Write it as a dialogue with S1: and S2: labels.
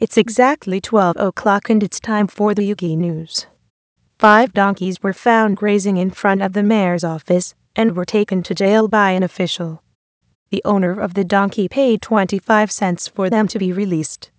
S1: It's exactly 12 o'clock and it's time for the Yuki news. Five donkeys were found grazing in front of the mayor's office and were taken to jail by an official. The owner of the donkey paid 25 cents for them to be released.